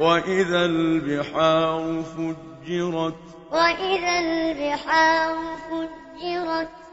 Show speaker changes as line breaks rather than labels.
وَإِذَا الْبِحَارُ فُجِّرَتْ وَإِذَا الْبِحَارُ فُجِّرَتْ